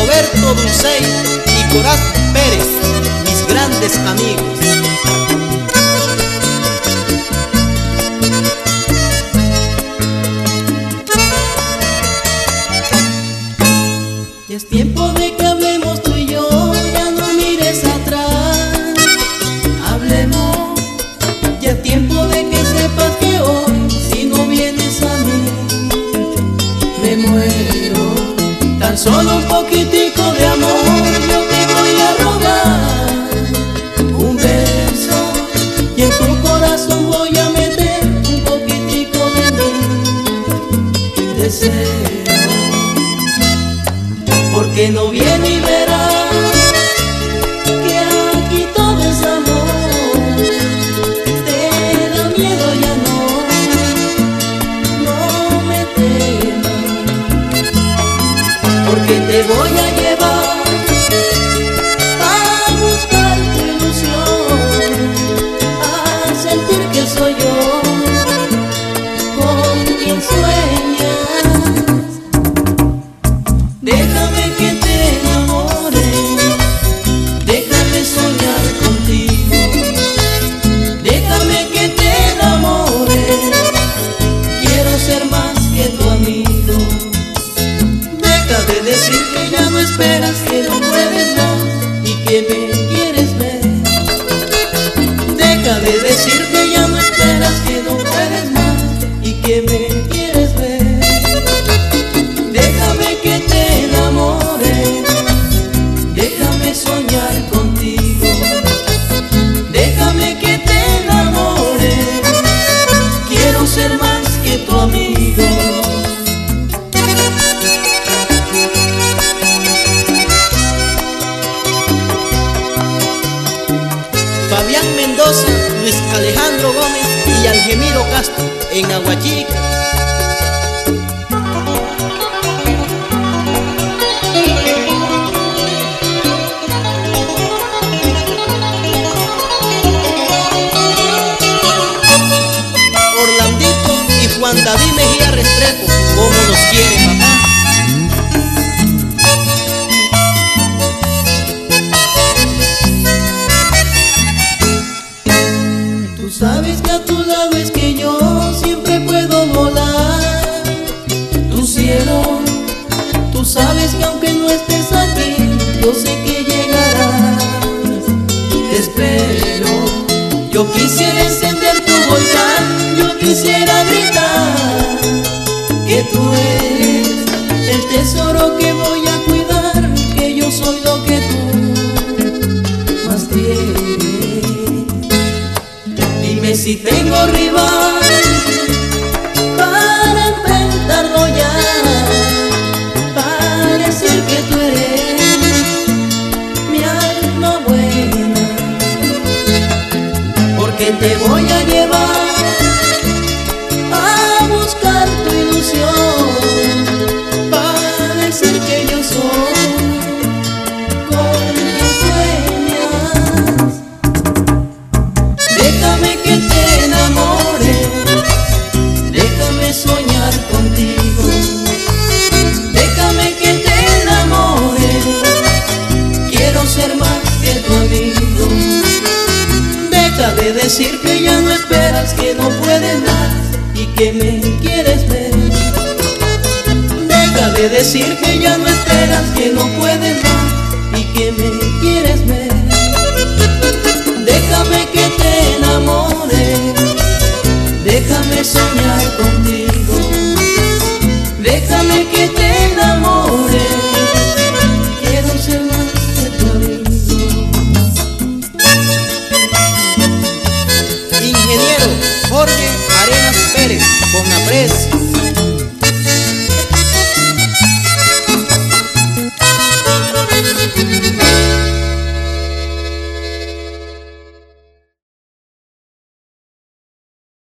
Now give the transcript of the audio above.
Roberto Dulcey y Coraz Pérez, mis grandes amigos. Ya es tiempo de que hablemos Solo un poquitico de amor, yo te voy a robar. Un beso, y en tu corazón voy a meter un poquitico de mi deseo porque no viene y verá te esperas, que no puedes más y que me quieres ver. Deja de decir que ya no esperas, que no Luis Alejandro Gómez y Algemiro Castro en Aguachica. Juan David Mejía Restrepo, como nos quiere Tú sabes que a tu lado es que yo siempre puedo volar. Tu cielo, tú sabes que aunque no estés aquí, yo sé que llegarás. Te espero. Yo quisiera encender tu volcán, yo quisiera gritar que tú eres el tesoro que voy si tengo rival para enfrentarlo ya, para decir que tú eres mi alma buena, porque te voy a de decir que ya no esperas, que no puedes más y que me quieres ver. Deja de decir que ya no esperas, que no puedes Jorge Arenas Pérez, con aprecio.